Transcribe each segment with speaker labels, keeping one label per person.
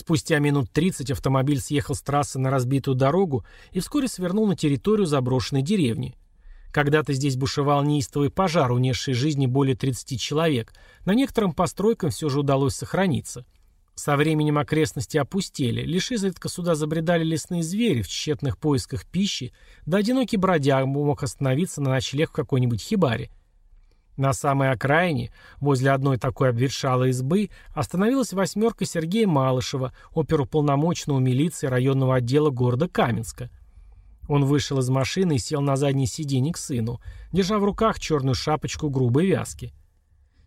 Speaker 1: Спустя минут 30 автомобиль съехал с трассы на разбитую дорогу и вскоре свернул на территорию заброшенной деревни. Когда-то здесь бушевал неистовый пожар, унесший жизни более 30 человек, но некоторым постройкам все же удалось сохраниться. Со временем окрестности опустели, лишь изредка сюда забредали лесные звери в тщетных поисках пищи, да одинокий бродяг мог остановиться на ночлег в какой-нибудь хибаре. На самой окраине, возле одной такой обветшалой избы, остановилась восьмерка Сергея Малышева, оперуполномоченного милиции районного отдела города Каменска. Он вышел из машины и сел на заднее сиденье к сыну, держа в руках черную шапочку грубой вязки.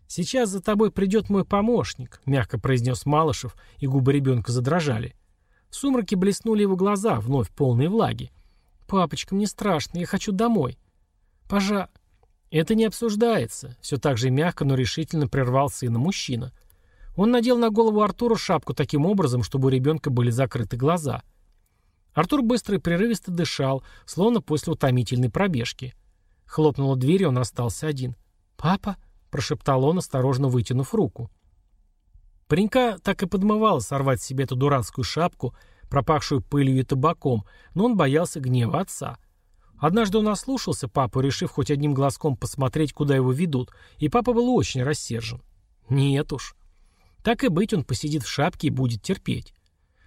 Speaker 1: «Сейчас за тобой придет мой помощник», — мягко произнес Малышев, и губы ребенка задрожали. В сумраке блеснули его глаза, вновь полные влаги. «Папочка, мне страшно, я хочу домой». «Пожа...» «Это не обсуждается», — все так же мягко, но решительно прервал сына мужчина. Он надел на голову Артура шапку таким образом, чтобы у ребенка были закрыты глаза — Артур быстро и прерывисто дышал, словно после утомительной пробежки. Хлопнула дверь, и он остался один. «Папа?» — прошептал он, осторожно вытянув руку. Паренька так и подмывало сорвать себе эту дурацкую шапку, пропахшую пылью и табаком, но он боялся гнева отца. Однажды он ослушался папу, решив хоть одним глазком посмотреть, куда его ведут, и папа был очень рассержен. Нет уж. Так и быть, он посидит в шапке и будет терпеть.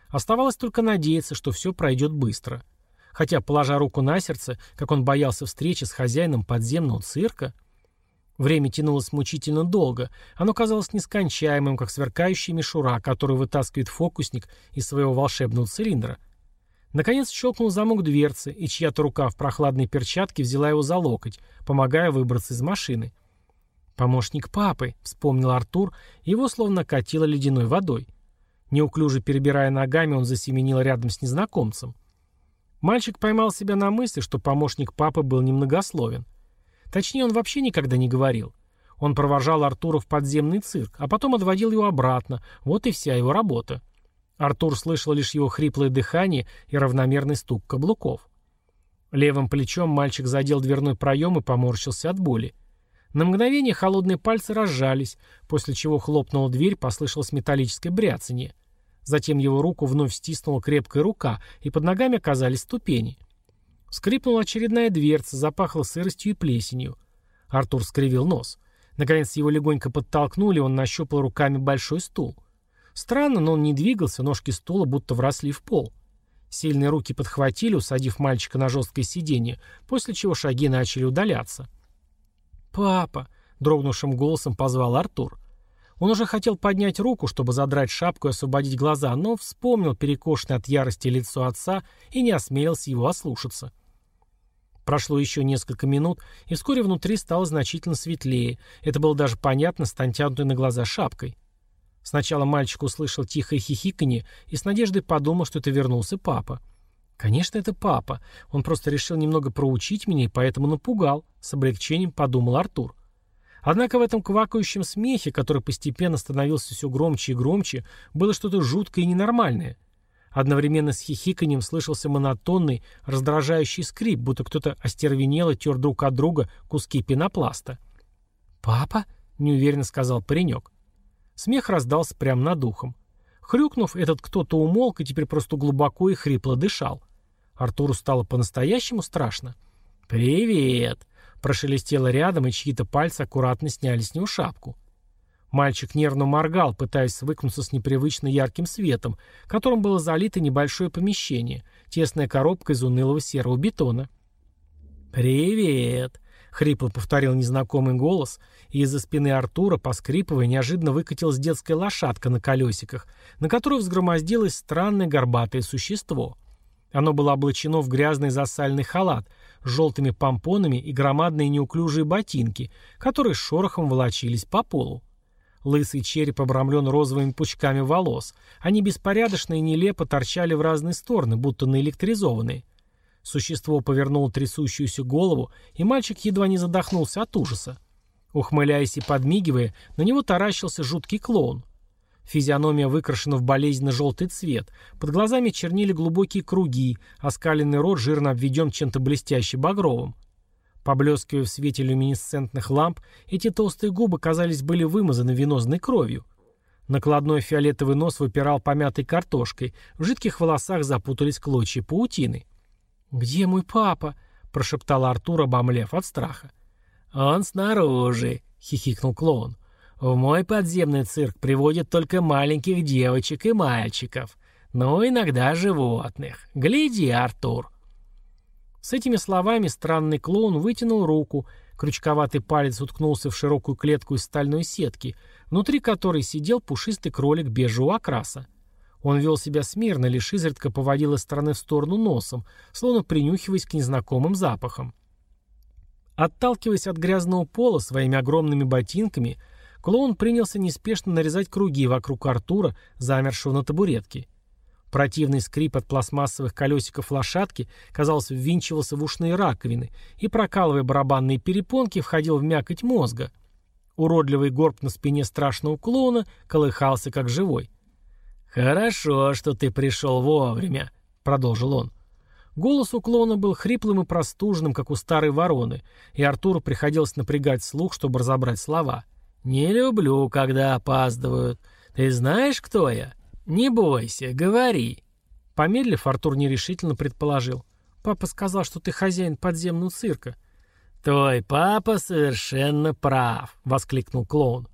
Speaker 1: Оставалось только надеяться, что все пройдет быстро. Хотя, положа руку на сердце, как он боялся встречи с хозяином подземного цирка, время тянулось мучительно долго, оно казалось нескончаемым, как сверкающая мишура, которую вытаскивает фокусник из своего волшебного цилиндра. Наконец щелкнул замок дверцы, и чья-то рука в прохладной перчатке взяла его за локоть, помогая выбраться из машины. «Помощник папы», — вспомнил Артур, его словно катило ледяной водой. Неуклюже перебирая ногами, он засеменил рядом с незнакомцем. Мальчик поймал себя на мысли, что помощник папы был немногословен. Точнее, он вообще никогда не говорил. Он провожал Артура в подземный цирк, а потом отводил его обратно. Вот и вся его работа. Артур слышал лишь его хриплое дыхание и равномерный стук каблуков. Левым плечом мальчик задел дверной проем и поморщился от боли. На мгновение холодные пальцы разжались, после чего хлопнула дверь, послышалось металлическое бряцанье. Затем его руку вновь стиснула крепкая рука, и под ногами оказались ступени. Скрипнула очередная дверца, запахло сыростью и плесенью. Артур скривил нос. Наконец его легонько подтолкнули, он нащупал руками большой стул. Странно, но он не двигался, ножки стула будто вросли в пол. Сильные руки подхватили, усадив мальчика на жесткое сиденье, после чего шаги начали удаляться. «Папа!» — дрогнувшим голосом позвал Артур. Он уже хотел поднять руку, чтобы задрать шапку и освободить глаза, но вспомнил перекошенное от ярости лицо отца и не осмелился его ослушаться. Прошло еще несколько минут, и вскоре внутри стало значительно светлее. Это было даже понятно с на глаза шапкой. Сначала мальчик услышал тихое хихиканье и с надеждой подумал, что это вернулся папа. Конечно, это папа. Он просто решил немного проучить меня и поэтому напугал, с облегчением подумал Артур. Однако в этом квакающем смехе, который постепенно становился все громче и громче, было что-то жуткое и ненормальное. Одновременно с хихиканием слышался монотонный, раздражающий скрип, будто кто-то остервенело тер друг от друга куски пенопласта. «Папа?» — неуверенно сказал паренек. Смех раздался прямо над ухом. Хрюкнув, этот кто-то умолк и теперь просто глубоко и хрипло дышал. Артуру стало по-настоящему страшно. «Привет!» — прошелестело рядом, и чьи-то пальцы аккуратно сняли с него шапку. Мальчик нервно моргал, пытаясь свыкнуться с непривычно ярким светом, которым было залито небольшое помещение, тесная коробка из унылого серого бетона. «Привет!» — хрипло повторил незнакомый голос, и из-за спины Артура, поскрипывая, неожиданно выкатилась детская лошадка на колесиках, на которую взгромоздилось странное горбатое существо — оно было облачено в грязный засальный халат с желтыми помпонами и громадные неуклюжие ботинки, которые шорохом волочились по полу. Лысый череп обрамлен розовыми пучками волос. Они беспорядочно и нелепо торчали в разные стороны, будто наэлектризованные. Существо повернуло трясущуюся голову, и мальчик едва не задохнулся от ужаса. Ухмыляясь и подмигивая, на него таращился жуткий клоун. Физиономия выкрашена в болезненно-желтый цвет. Под глазами чернили глубокие круги, а скаленный рот жирно обведен чем-то блестящим багровым. Поблескивая в свете люминесцентных ламп, эти толстые губы, казались, были вымазаны венозной кровью. Накладной фиолетовый нос выпирал помятой картошкой, в жидких волосах запутались клочья паутины. «Где мой папа?» — прошептал Артур, обомлев от страха. «Он снаружи», — хихикнул клоун. «В мой подземный цирк приводят только маленьких девочек и мальчиков, но иногда животных. Гляди, Артур». С этими словами странный клоун вытянул руку, крючковатый палец уткнулся в широкую клетку из стальной сетки, внутри которой сидел пушистый кролик бежевого окраса. Он вел себя смирно, лишь изредка поводил из стороны в сторону носом, словно принюхиваясь к незнакомым запахам. Отталкиваясь от грязного пола своими огромными ботинками, клоун принялся неспешно нарезать круги вокруг Артура, замершего на табуретке. Противный скрип от пластмассовых колесиков лошадки, казалось, ввинчивался в ушные раковины и, прокалывая барабанные перепонки, входил в мякоть мозга. Уродливый горб на спине страшного клоуна колыхался как живой. «Хорошо, что ты пришел вовремя», — продолжил он. Голос у клоуна был хриплым и простуженным, как у старой вороны, и Артуру приходилось напрягать слух, чтобы разобрать слова. «Не люблю, когда опаздывают. Ты знаешь, кто я? «Не бойся, говори». Помедлив, Артур нерешительно предположил. «Папа сказал, что ты хозяин подземного цирка». «Твой папа совершенно прав», — воскликнул клоун.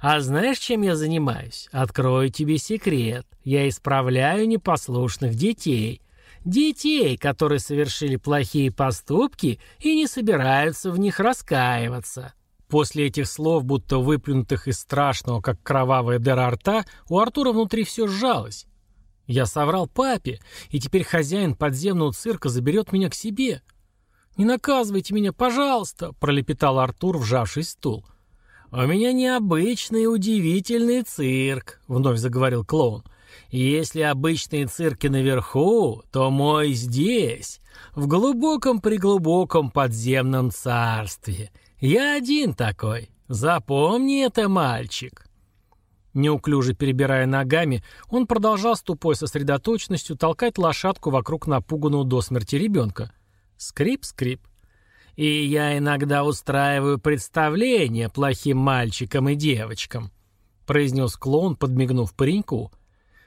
Speaker 1: «А знаешь, чем я занимаюсь? Открою тебе секрет. Я исправляю непослушных детей. Детей, которые совершили плохие поступки и не собираются в них раскаиваться». После этих слов, будто выплюнутых из страшного, как кровавая дыра рта, у Артура внутри все сжалось. Я соврал папе, и теперь хозяин подземного цирка заберет меня к себе. «Не наказывайте меня, пожалуйста!» — пролепетал Артур, вжавшись в стул. «У меня необычный удивительный цирк», — вновь заговорил клоун. «Если обычные цирки наверху, то мой здесь, в глубоком-преглубоком подземном царстве». «Я один такой. Запомни это, мальчик». Неуклюже перебирая ногами, он продолжал с тупой сосредоточенностью толкать лошадку вокруг напуганного до смерти ребенка. Скрип-скрип. «И я иногда устраиваю представления плохим мальчикам и девочкам», произнес клоун, подмигнув пареньку.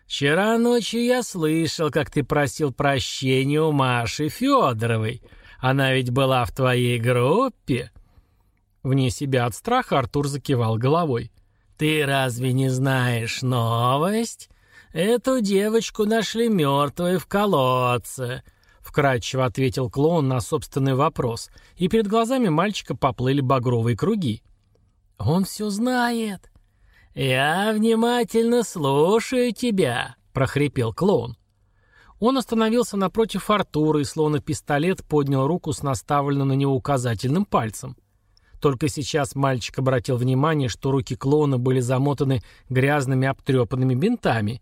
Speaker 1: «Вчера ночью я слышал, как ты просил прощения у Маши Федоровой. Она ведь была в твоей группе». Вне себя от страха Артур закивал головой. «Ты разве не знаешь новость? Эту девочку нашли мертвой в колодце», — вкратчиво ответил клоун на собственный вопрос, и перед глазами мальчика поплыли багровые круги. «Он все знает». «Я внимательно слушаю тебя», — прохрипел клоун. Он остановился напротив Артура и, словно пистолет, поднял руку с наставленным на него указательным пальцем. Только сейчас мальчик обратил внимание, что руки клоуна были замотаны грязными обтрепанными бинтами.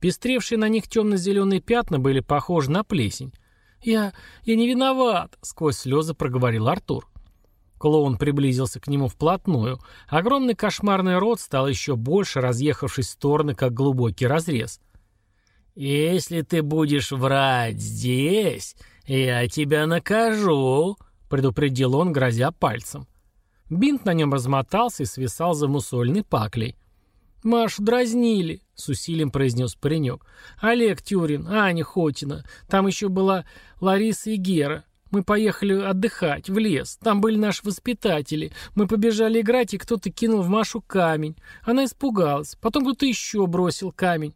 Speaker 1: Пестревшие на них темно-зеленые пятна были похожи на плесень. «Я... я не виноват», — сквозь слезы проговорил Артур. Клоун приблизился к нему вплотную. Огромный кошмарный рот стал еще больше, разъехавшись в стороны, как глубокий разрез. «Если ты будешь врать здесь, я тебя накажу», — предупредил он, грозя пальцем. Бинт на нем размотался и свисал за мусольной паклей. «Машу дразнили», — с усилием произнес паренек. «Олег Тюрин, Аня Хотина. Там еще была Лариса и Гера. Мы поехали отдыхать, в лес. Там были наши воспитатели. Мы побежали играть, и кто-то кинул в Машу камень. Она испугалась. Потом кто-то еще бросил камень».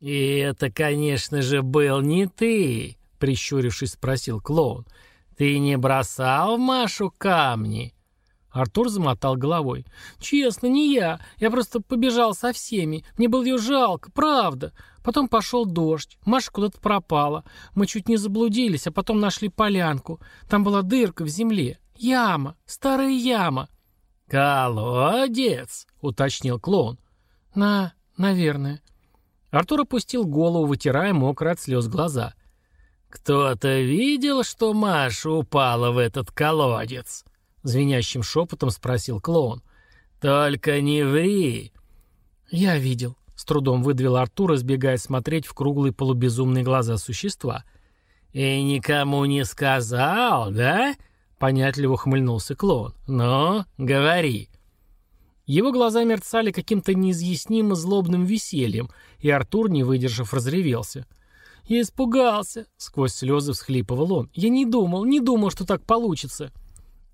Speaker 1: «И это, конечно же, был не ты», — прищурившись, спросил клоун. «Ты не бросал в Машу камни?» Артур замотал головой. «Честно, не я. Я просто побежал со всеми. Мне было ее жалко, правда. Потом пошел дождь. Маша куда-то пропала. Мы чуть не заблудились, а потом нашли полянку. Там была дырка в земле. Яма. Старая яма».
Speaker 2: «Колодец», — уточнил клоун.
Speaker 1: «На, наверное». Артур опустил голову, вытирая мокрые от слез глаза.
Speaker 2: «Кто-то видел, что Маша упала в этот колодец?» — звенящим шепотом спросил клоун. «Только не ври!»
Speaker 1: «Я видел», — с трудом выдавил Артур, избегая смотреть в круглые полубезумные глаза существа.
Speaker 2: «И никому не сказал, да?» — понятливо ухмыльнулся клоун. «Ну, говори».
Speaker 1: Его глаза мерцали каким-то неизъяснимо злобным весельем, и Артур, не выдержав, разревелся. «Я испугался», — сквозь слезы всхлипывал он. «Я не думал, не думал, что так получится».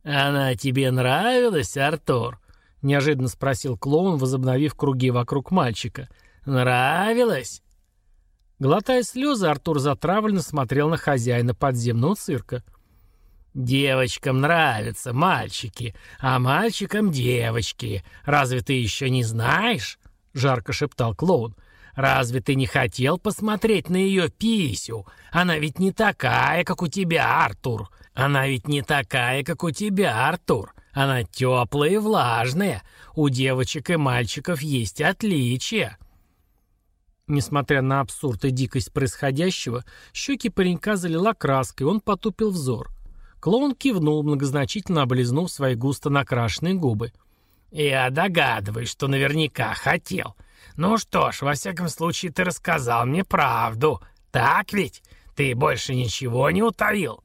Speaker 2: «Она тебе нравилась, Артур?» — неожиданно спросил клоун, возобновив круги вокруг мальчика. «Нравилась?»
Speaker 1: Глотая слезы, Артур затравленно смотрел на хозяина подземного цирка.
Speaker 2: «Девочкам нравятся мальчики, а мальчикам девочки. Разве ты еще не знаешь?» — жарко шептал клоун. «Разве ты не хотел посмотреть на ее писю? Она ведь не такая, как у тебя, Артур. Она ведь не такая, как у тебя, Артур. Она теплая и влажная. У девочек и мальчиков есть отличия».
Speaker 1: Несмотря на абсурд и дикость происходящего, щеки паренька залила краской, он потупил взор. Клоун кивнул, многозначительно облизнув свои густо накрашенные губы.
Speaker 2: «Я догадываюсь, что наверняка хотел. Ну что ж, во всяком случае, ты рассказал мне правду. Так ведь? Ты больше ничего не утаил?»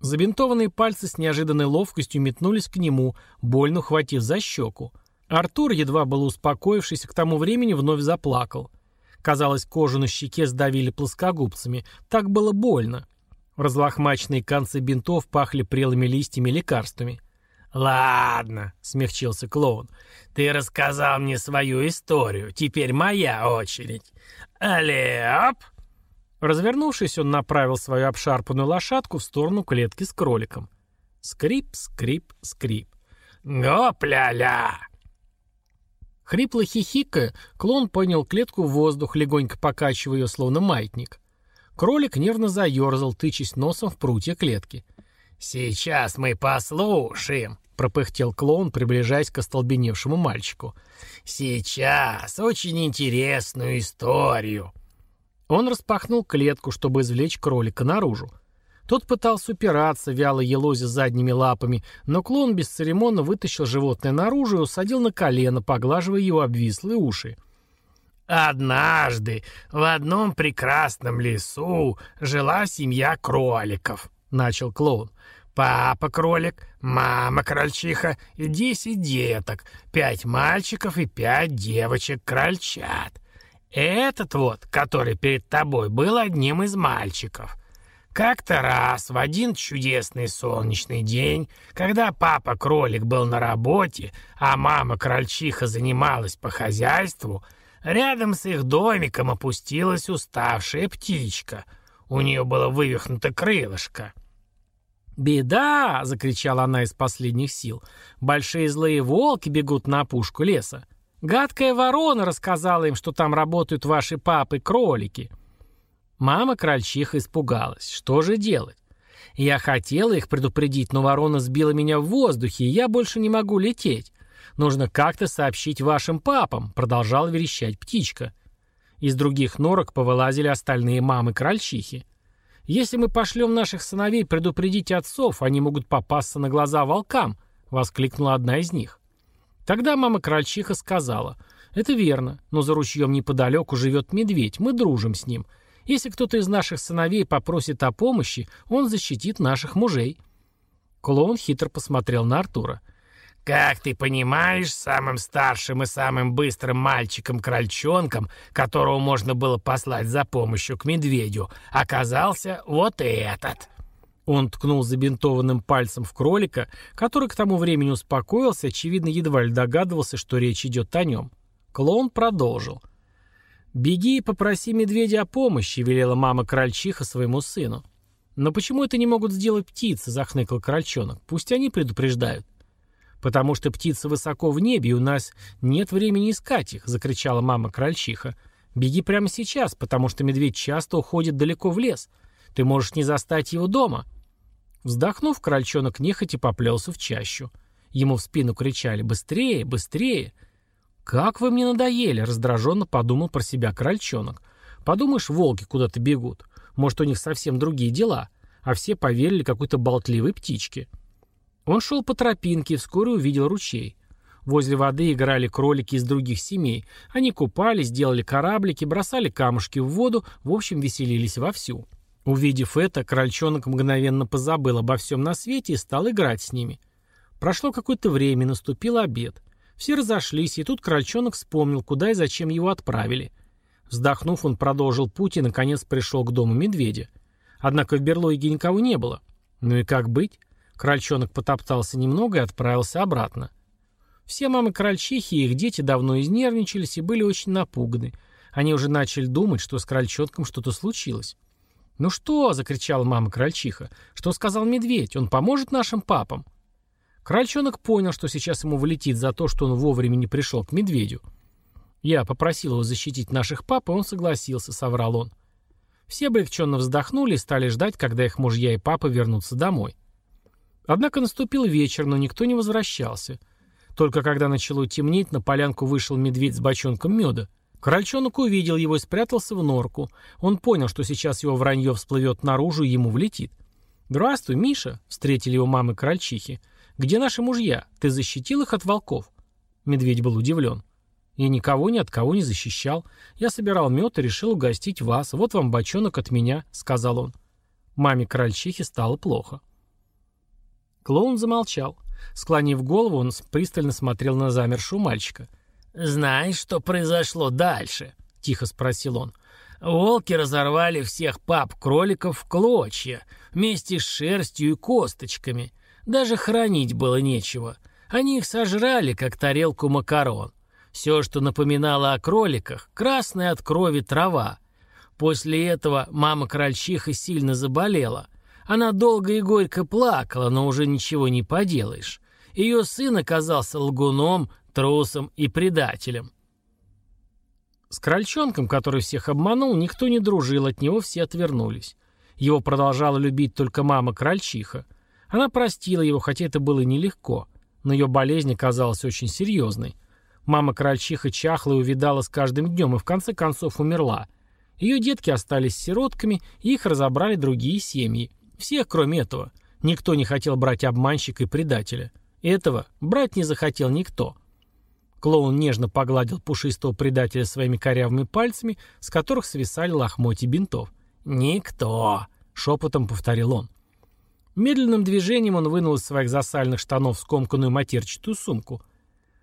Speaker 1: Забинтованные пальцы с неожиданной ловкостью метнулись к нему, больно ухватив за щеку. Артур, едва был успокоившись, к тому времени вновь заплакал. Казалось, кожу на щеке сдавили плоскогубцами. Так было больно. Разлохмаченные концы бинтов пахли прелыми листьями и лекарствами.
Speaker 2: «Ладно», — смягчился клоун, — «ты рассказал мне свою историю, теперь моя очередь. Алеп!»
Speaker 1: Развернувшись, он направил свою обшарпанную лошадку в сторону клетки с кроликом. Скрип, скрип, скрип.
Speaker 2: «Гопля-ля!»
Speaker 1: Хрипло хихикая, клон понял клетку в воздух, легонько покачивая ее, словно маятник. Кролик нервно заерзал, тычась носом в прутья клетки.
Speaker 2: «Сейчас мы послушаем», — пропыхтел клоун, приближаясь к остолбеневшему мальчику. «Сейчас очень интересную историю».
Speaker 1: Он распахнул клетку, чтобы извлечь кролика наружу. Тот пытался упираться, вяло елозя задними лапами, но клон бесцеремонно вытащил животное наружу и усадил на колено, поглаживая его обвислые уши.
Speaker 2: «Однажды в одном прекрасном лесу жила семья кроликов», — начал клоун. «Папа кролик, мама крольчиха и десять деток, пять мальчиков и пять девочек-крольчат. Этот вот, который перед тобой, был одним из мальчиков». Как-то раз, в один чудесный солнечный день, когда папа-кролик был на работе, а мама-крольчиха занималась по хозяйству, рядом с их домиком опустилась уставшая птичка. У нее было вывихнуто крылышко.
Speaker 1: «Беда!» — закричала она из последних сил. «Большие злые волки бегут на опушку леса. Гадкая ворона рассказала им, что там работают ваши папы-кролики». Мама-крольчиха испугалась. Что же делать? Я хотела их предупредить, но ворона сбила меня в воздухе, и я больше не могу лететь. Нужно как-то сообщить вашим папам, продолжала верещать птичка. Из других норок повылазили остальные мамы-крольчихи. Если мы пошлем наших сыновей предупредить отцов, они могут попасться на глаза волкам, воскликнула одна из них. Тогда мама-крольчиха сказала, это верно, но за ручьем неподалеку живет медведь, мы дружим с ним. Если кто-то из наших сыновей попросит о помощи, он защитит наших мужей». Клоун хитро посмотрел на Артура.
Speaker 2: «Как ты понимаешь, самым старшим и самым быстрым мальчиком-крольчонком, которого можно было послать за помощью к медведю, оказался вот этот».
Speaker 1: Он ткнул забинтованным пальцем в кролика, который к тому времени успокоился, очевидно, едва ли догадывался, что речь идет о нем. Клоун продолжил. — «Беги и попроси медведя о помощи», — велела мама крольчиха своему сыну. «Но почему это не могут сделать птицы?» — захныкал крольчонок. «Пусть они предупреждают». «Потому что птицы высоко в небе, и у нас нет времени искать их», — закричала мама крольчиха. «Беги прямо сейчас, потому что медведь часто уходит далеко в лес. Ты можешь не застать его дома». Вздохнув, крольчонок нехотя поплелся в чащу. Ему в спину кричали «Быстрее! Быстрее!» «Как вы мне надоели!» — раздраженно подумал про себя крольчонок. «Подумаешь, волки куда-то бегут. Может, у них совсем другие дела. А все поверили какой-то болтливой птичке». Он шел по тропинке и вскоре увидел ручей. Возле воды играли кролики из других семей. Они купались, делали кораблики, бросали камушки в воду, в общем, веселились вовсю. Увидев это, крольчонок мгновенно позабыл обо всем на свете и стал играть с ними. Прошло какое-то время, наступил обед. Все разошлись, и тут крольчонок вспомнил, куда и зачем его отправили. Вздохнув, он продолжил путь и, наконец, пришел к дому медведя. Однако в берлоге никого не было. Ну и как быть? Крольчонок потоптался немного и отправился обратно. Все мамы крольчихи и их дети давно изнервничались и были очень напуганы. Они уже начали думать, что с крольчонком что-то случилось. «Ну что?» — закричала мама крольчиха. «Что сказал медведь? Он поможет нашим папам?» Крольчонок понял, что сейчас ему влетит за то, что он вовремя не пришел к медведю. «Я попросил его защитить наших пап, и он согласился», — соврал он. Все облегченно вздохнули и стали ждать, когда их мужья и папа вернутся домой. Однако наступил вечер, но никто не возвращался. Только когда начало темнеть, на полянку вышел медведь с бочонком меда. Крольчонок увидел его и спрятался в норку. Он понял, что сейчас его вранье всплывет наружу и ему влетит. «Здравствуй, Миша!» — встретили его мамы крольчихи. «Где наши мужья? Ты защитил их от волков?» Медведь был удивлен. «Я никого ни от кого не защищал. Я собирал мед и решил угостить вас. Вот вам бочонок от меня», — сказал он. Маме крольчихи стало плохо. Клоун замолчал. Склонив голову, он пристально смотрел на замершего мальчика.
Speaker 2: «Знаешь, что произошло дальше?» — тихо спросил он. «Волки разорвали всех пап-кроликов в клочья, вместе с шерстью и косточками. Даже хранить было нечего. Они их сожрали, как тарелку макарон. Все, что напоминало о кроликах, красная от крови трава. После этого мама-крольчиха сильно заболела. Она долго и горько плакала, но уже ничего не поделаешь. Ее сын оказался лгуном, трусом и предателем.
Speaker 1: С крольчонком, который всех обманул, никто не дружил, от него все отвернулись. Его продолжала любить только мама-крольчиха. Она простила его, хотя это было нелегко, но ее болезнь оказалась очень серьезной. Мама-крольчиха чахла и увидала с каждым днем и в конце концов умерла. Ее детки остались сиротками, и их разобрали другие семьи. Всех, кроме этого. Никто не хотел брать обманщика и предателя. Этого брать не захотел никто. Клоун нежно погладил пушистого предателя своими корявыми пальцами, с которых свисали лохмотья бинтов.
Speaker 2: «Никто!» — шепотом повторил он.
Speaker 1: Медленным движением он вынул из своих засальных штанов скомканную матерчатую сумку.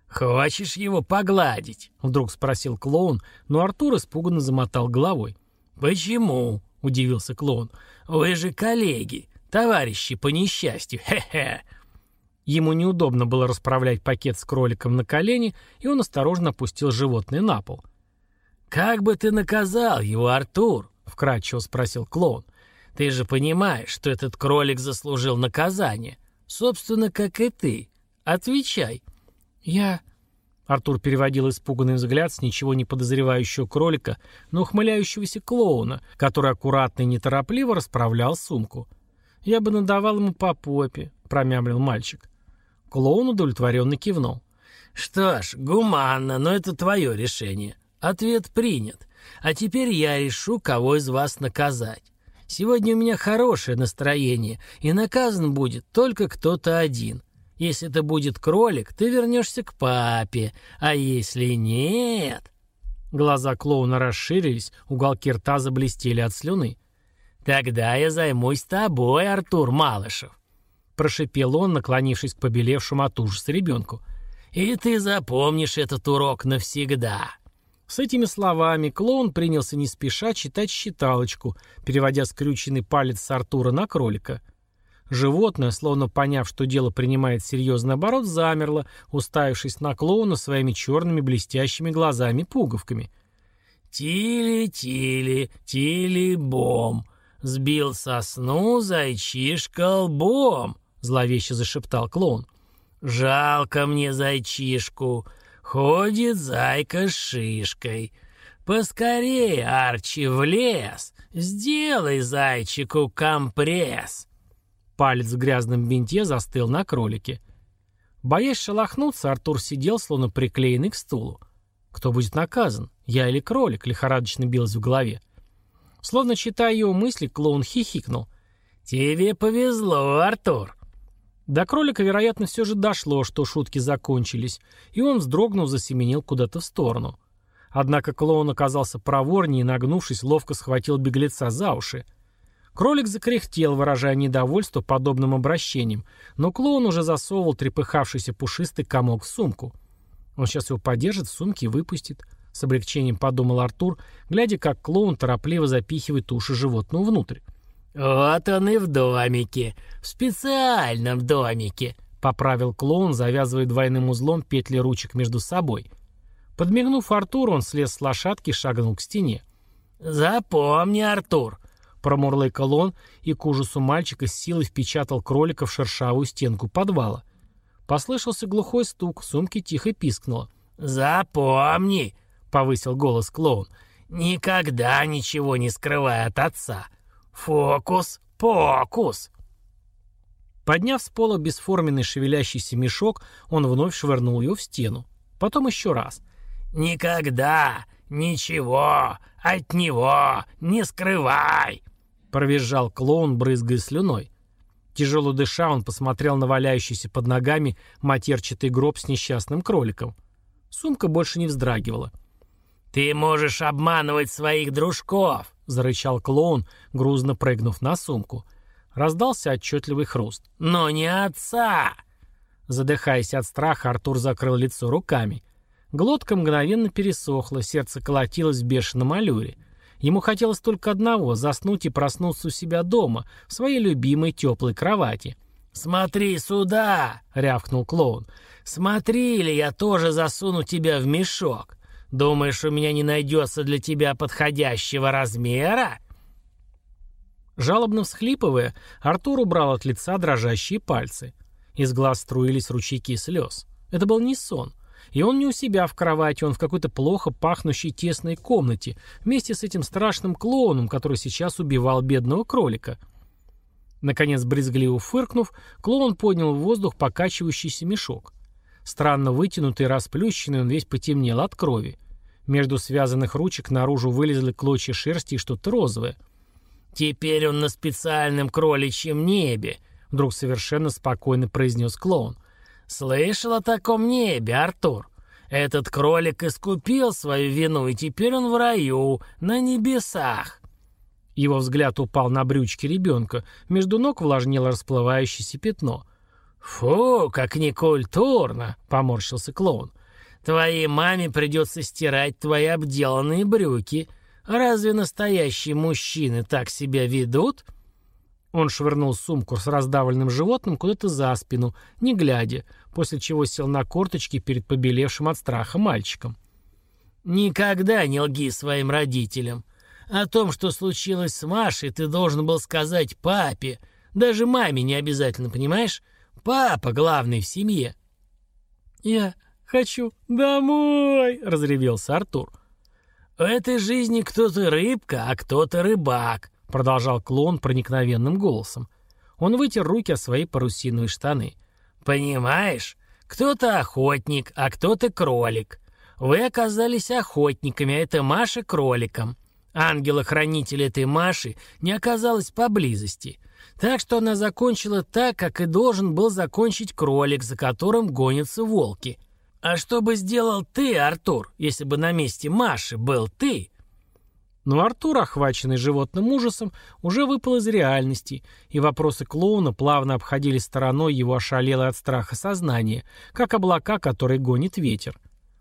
Speaker 2: «Хочешь его погладить?»
Speaker 1: — вдруг спросил клоун, но Артур испуганно замотал головой.
Speaker 2: «Почему?» — удивился клоун. «Вы же коллеги, товарищи по несчастью, хе-хе!»
Speaker 1: Ему неудобно было расправлять пакет с кроликом на колени, и он осторожно опустил животное на пол.
Speaker 2: «Как бы ты наказал его, Артур?» — вкратчиво спросил клоун. «Ты же понимаешь, что этот кролик заслужил наказание. Собственно, как и ты. Отвечай».
Speaker 1: «Я...» Артур переводил испуганный взгляд с ничего не подозревающего кролика на ухмыляющегося клоуна, который аккуратно и неторопливо расправлял сумку. «Я бы надавал ему по попе», — промямлил мальчик. Клоун удовлетворенно кивнул.
Speaker 2: «Что ж, гуманно, но это твое решение. Ответ принят. А теперь я решу, кого из вас наказать. Сегодня у меня хорошее настроение, и наказан будет только кто-то один. Если это будет кролик, ты вернешься к папе, а если нет...»
Speaker 1: Глаза клоуна расширились, уголки рта заблестели от слюны.
Speaker 2: «Тогда я займусь тобой, Артур Малышев», — прошипел он, наклонившись к побелевшему от ужаса ребенку. «И ты запомнишь этот урок навсегда».
Speaker 1: С этими словами клоун принялся не спеша читать считалочку, переводя скрюченный палец с Артура на кролика. Животное, словно поняв, что дело принимает серьезный оборот, замерло, уставившись на клоуна своими черными блестящими глазами-пуговками.
Speaker 2: «Тили-тили, тили-бом, сбил сосну зайчишка лбом», — зловеще зашептал клоун. «Жалко мне зайчишку, ходит зайка с шишкой. Поскорее, Арчи, в лес, сделай зайчику компресс».
Speaker 1: Палец в грязном бинте застыл на кролике. Боясь шелохнуться, Артур сидел, словно приклеенный к стулу. «Кто будет наказан? Я или кролик?» — лихорадочно билось в голове. Словно читая его мысли, клоун хихикнул.
Speaker 2: «Тебе повезло, Артур!»
Speaker 1: До кролика, вероятно, все же дошло, что шутки закончились, и он, вздрогнув, засеменил куда-то в сторону. Однако клоун оказался проворнее и, нагнувшись, ловко схватил беглеца за уши. Кролик закряхтел, выражая недовольство подобным обращением, но клоун уже засовывал трепыхавшийся пушистый комок в сумку. Он сейчас его подержит в сумке и выпустит. С облегчением подумал Артур, глядя, как клоун торопливо запихивает уши животного внутрь.
Speaker 2: «Вот он и в домике, в специальном домике», — поправил клоун, завязывая двойным узлом петли ручек между собой. Подмигнув Артуру, он слез с лошадки и шагнул к стене. «Запомни, Артур, Промурлыкал он и к ужасу мальчика с силой впечатал кролика в шершавую стенку подвала. Послышался глухой стук, сумки тихо пискнуло. «Запомни!» — повысил голос клоун. «Никогда ничего не скрывай от отца. Фокус, покус!» Подняв с пола бесформенный шевелящийся мешок, он вновь швырнул его в стену. Потом еще раз. «Никогда ничего от него не скрывай!» Провизжал клоун, брызгая слюной. Тяжело дыша, он посмотрел на валяющийся под ногами матерчатый гроб с несчастным кроликом. Сумка больше не вздрагивала. «Ты можешь обманывать своих дружков!» — зарычал клоун, грузно прыгнув на сумку. Раздался отчетливый хруст. «Но не отца!» Задыхаясь от страха, Артур закрыл лицо руками. Глотка мгновенно пересохла, сердце колотилось в бешеном аллюре. Ему хотелось только одного — заснуть и проснуться у себя дома, в своей любимой теплой кровати. «Смотри сюда!» — рявкнул клоун. «Смотри, или я тоже засуну тебя в мешок. Думаешь, у меня не найдется для тебя подходящего размера?» Жалобно всхлипывая, Артур убрал от лица дрожащие пальцы. Из глаз струились ручейки слез. Это был не сон. И он не у себя в кровати, он в какой-то плохо пахнущей тесной комнате, вместе с этим страшным клоуном, который сейчас убивал бедного кролика. Наконец, брезгливо фыркнув, клоун поднял в воздух покачивающийся мешок. Странно вытянутый и расплющенный, он весь потемнел от крови. Между связанных ручек наружу вылезли клочья шерсти и что-то розовое. «Теперь он на специальном кроличьем небе», — вдруг совершенно спокойно произнес клоун. «Слышал о таком небе, Артур? Этот кролик искупил свою вину, и теперь он в раю, на небесах». Его взгляд упал на брючки ребенка. Между ног влажнело расплывающееся пятно. «Фу, как некультурно!» — поморщился клоун. «Твоей маме придется стирать твои обделанные брюки. Разве настоящие мужчины так себя ведут?» Он швырнул сумку с раздавленным животным куда-то за спину, не глядя, после чего сел на корточки перед побелевшим от страха мальчиком. «Никогда не лги своим родителям. О том, что случилось с Машей, ты должен был сказать папе. Даже маме не обязательно, понимаешь? Папа главный в семье». «Я хочу домой!» — разревелся Артур. «В этой жизни кто-то рыбка, а кто-то рыбак», — продолжал клон проникновенным голосом. Он вытер руки о свои парусиновые штаны. «Понимаешь, кто-то охотник, а кто-то кролик. Вы оказались охотниками, а это Маша кроликом. Ангела-хранитель этой Маши не оказалась поблизости. Так что она закончила так, как и должен был закончить кролик, за которым гонятся волки. А что бы сделал ты, Артур, если бы на месте Маши был ты? Но Артур, охваченный животным ужасом, уже выпал из реальности, и вопросы клоуна плавно обходили стороной его ошалелое от страха сознание, как облака, которые гонит ветер.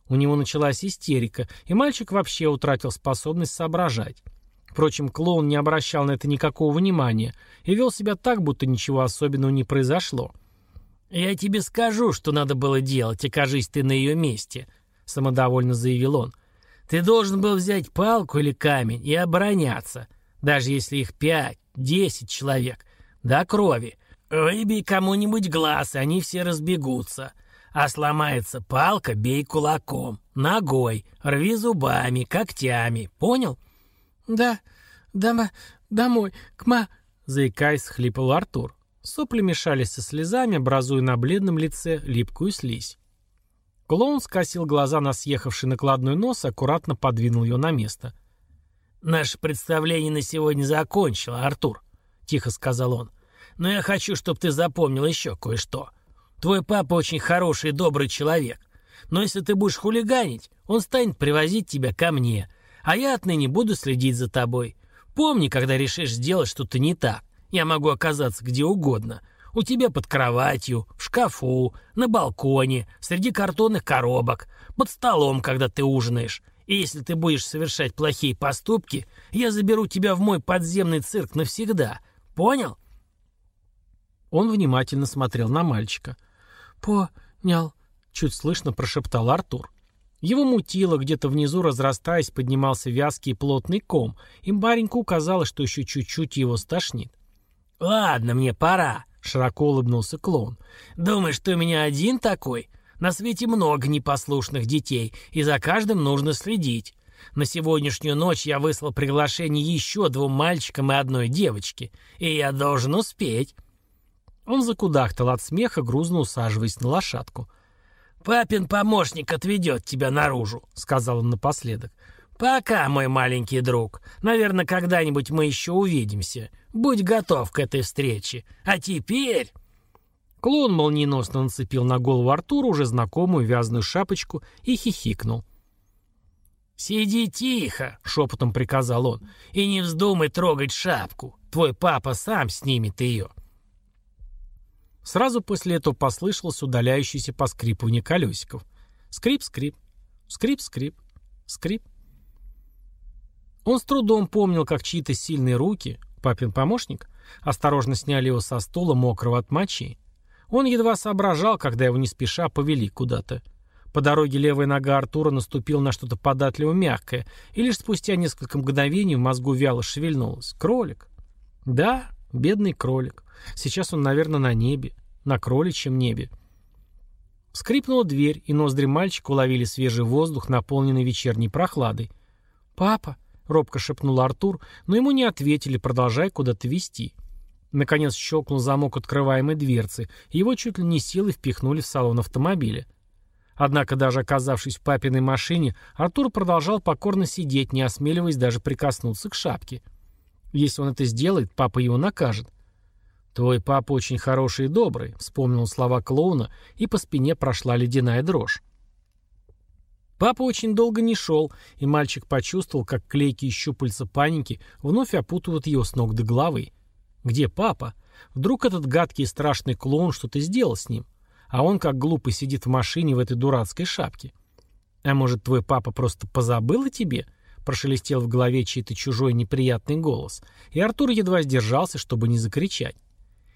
Speaker 2: У него началась истерика, и мальчик вообще утратил способность соображать. Впрочем, клоун не обращал на это никакого внимания и вел себя так, будто ничего особенного не произошло. «Я тебе скажу, что надо было делать, окажись ты на ее месте», — самодовольно заявил он. Ты должен был взять палку или камень и обороняться, даже если их пять, десять человек, до крови. Выбей кому-нибудь глаз, и они все разбегутся. А сломается палка, бей кулаком, ногой, рви зубами, когтями. Понял? Да, дома, домой, к ма... Заикаясь, хлипал Артур. Сопли мешались со слезами, образуя на бледном лице липкую слизь. Клоун скосил глаза на съехавший накладной нос аккуратно подвинул ее на место. «Наше представление на сегодня закончило, Артур», — тихо сказал он. «Но я хочу, чтобы ты запомнил еще кое-что. Твой папа очень хороший и добрый человек. Но если ты будешь хулиганить, он станет привозить тебя ко мне, а я отныне буду следить за тобой. Помни, когда решишь сделать что-то не так. Я могу оказаться где угодно. У тебя под кроватью, в шкафу, на балконе, среди картонных коробок, под столом, когда ты ужинаешь. И если ты будешь совершать плохие поступки, я заберу тебя в мой подземный цирк навсегда. Понял?»
Speaker 1: Он внимательно смотрел на мальчика.
Speaker 2: «Понял», —
Speaker 1: чуть слышно прошептал Артур. Его мутило, где-то внизу разрастаясь, поднимался вязкий плотный ком, и Бареньку казалось, что еще чуть-чуть его стошнит.
Speaker 2: «Ладно, мне пора», — широко улыбнулся клоун. «Думаешь, ты у меня один такой? На свете много непослушных детей, и за каждым нужно следить. На сегодняшнюю ночь я выслал приглашение еще двум мальчикам и одной девочке, и я должен успеть».
Speaker 1: Он закудахтал от смеха, грузно усаживаясь на лошадку.
Speaker 2: «Папин помощник отведет тебя наружу», — сказал он напоследок. «Пока, мой маленький друг. Наверное, когда-нибудь мы еще увидимся. Будь готов к этой встрече. А теперь...»
Speaker 1: Клоун молниеносно нацепил на голову Артура уже знакомую вязаную шапочку и хихикнул.
Speaker 2: «Сиди тихо», — шепотом приказал он, — «и не вздумай трогать шапку. Твой папа сам снимет ее».
Speaker 1: Сразу после этого послышалось удаляющееся поскрипывание колесиков. Скрип-скрип, скрип-скрип, скрип. Он с трудом помнил, как чьи-то сильные руки, папин помощник, осторожно сняли его со стула, мокрого от мочи. Он едва соображал, когда его не спеша повели куда-то. По дороге левая нога Артура наступила на что-то податливо мягкое, и лишь спустя несколько мгновений в мозгу вяло шевельнулось. Кролик. Да, бедный кролик. Сейчас он, наверное, на небе, на кроличьем небе. Скрипнула дверь, и ноздри мальчика уловили свежий воздух, наполненный вечерней прохладой. «Папа!» — робко шепнул Артур, но ему не ответили, продолжая куда-то вести. Наконец щелкнул замок открываемой дверцы, его чуть ли не силой впихнули в салон автомобиля. Однако, даже оказавшись в папиной машине, Артур продолжал покорно сидеть, не осмеливаясь даже прикоснуться к шапке. Если он это сделает, папа его накажет. «Твой папа очень хороший и добрый», — вспомнил слова клоуна, и по спине прошла ледяная дрожь. Папа очень долго не шел, и мальчик почувствовал, как клейкие щупальца паники вновь опутывают его с ног до головы. Где папа? Вдруг этот гадкий и страшный клоун что-то сделал с ним, а он как глупый сидит в машине в этой дурацкой шапке. А может, твой папа просто позабыл о тебе? Прошелестел в голове чей-то чужой неприятный голос, и Артур едва сдержался, чтобы не закричать.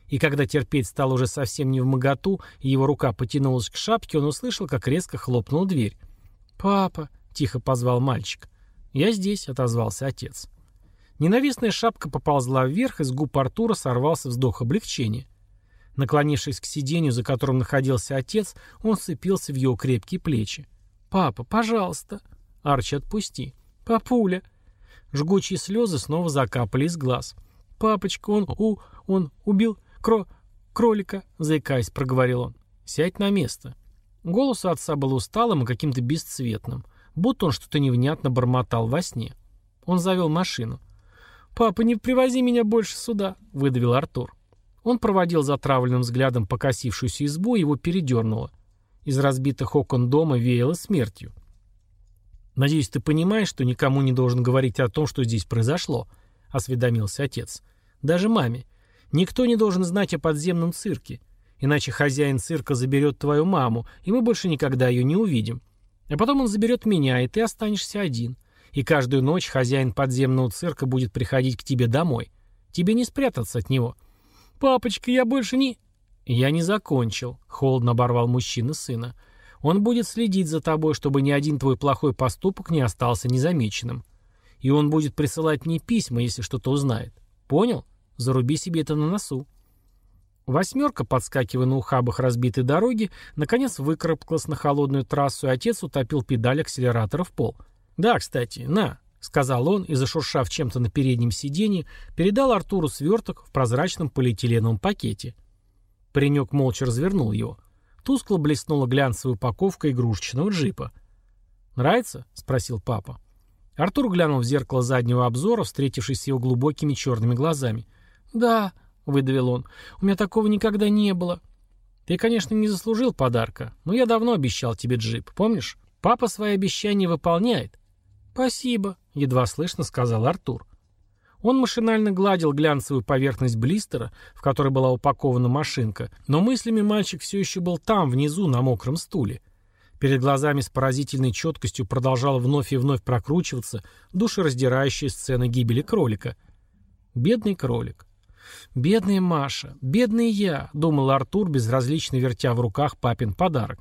Speaker 1: И когда терпеть стал уже совсем не в моготу, и его рука потянулась к шапке, он услышал, как резко хлопнула дверь. «Папа!» — тихо позвал мальчик. «Я здесь», — отозвался отец. Ненавистная шапка поползла вверх, и с губ Артура сорвался вздох облегчения. Наклонившись к сиденью, за которым находился отец, он сцепился в его крепкие плечи. «Папа, пожалуйста!» «Арчи, отпусти!» «Папуля!» Жгучие слезы снова закапали из глаз. «Папочка, он у... он убил кро... кролика!» заикаясь, проговорил он. «Сядь на место!» Голос отца был усталым и каким-то бесцветным, будто он что-то невнятно бормотал во сне. Он завел машину. «Папа, не привози меня больше сюда», — выдавил Артур. Он проводил затравленным взглядом покосившуюся избу, и его передернуло. Из разбитых окон дома веяло смертью. «Надеюсь, ты понимаешь, что никому не должен говорить о том, что здесь произошло», — осведомился отец. «Даже маме. Никто не должен знать о подземном цирке. Иначе хозяин цирка заберет твою маму, и мы больше никогда ее не увидим. А потом он заберет меня, и ты останешься один и каждую ночь хозяин подземного цирка будет приходить к тебе домой. Тебе не спрятаться от него. «Папочка, я больше не...» «Я не закончил», — холодно оборвал мужчина сына. «Он будет следить за тобой, чтобы ни один твой плохой поступок не остался незамеченным. И он будет присылать мне письма, если что-то узнает. Понял? Заруби себе это на носу». Восьмерка, подскакивая на ухабах разбитой дороги, наконец выкарабкалась на холодную трассу, и отец утопил педаль акселератора в пол — «Да, кстати, на», — сказал он и, зашуршав чем-то на переднем сиденье, передал Артуру сверток в прозрачном полиэтиленовом пакете. Паренек молча развернул его. Тускло блеснула глянцевая упаковка игрушечного джипа. «Нравится?» — спросил папа. Артур глянул в зеркало заднего обзора, встретившись с его глубокими черными глазами. «Да», — выдавил он, — «у меня такого никогда не было». «Ты, конечно, не заслужил подарка, но я давно обещал тебе джип, помнишь? Папа свои обещания выполняет. «Спасибо», — едва слышно сказал Артур. Он машинально гладил глянцевую поверхность блистера, в которой была упакована машинка, но мыслями мальчик все еще был там, внизу, на мокром стуле. Перед глазами с поразительной четкостью продолжала вновь и вновь прокручиваться душераздирающая сцена гибели кролика. Бедный кролик. «Бедная Маша, бедный я», — думал Артур, безразлично вертя в руках папин подарок.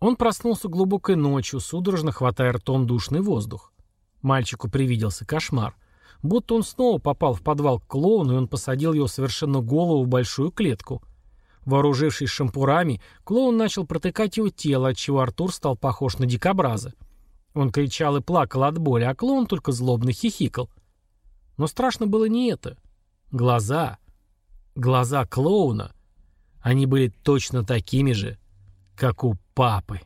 Speaker 1: Он проснулся глубокой ночью, судорожно хватая ртом душный воздух. Мальчику привиделся кошмар. Будто он снова попал в подвал к клоуну, и он посадил его совершенно голову в большую клетку. Вооружившись шампурами, клоун начал протыкать его тело, отчего Артур стал похож на дикобраза. Он кричал и плакал от боли, а клоун только злобно хихикал. Но страшно было не это. Глаза. Глаза клоуна. Они были точно такими же, как у папы.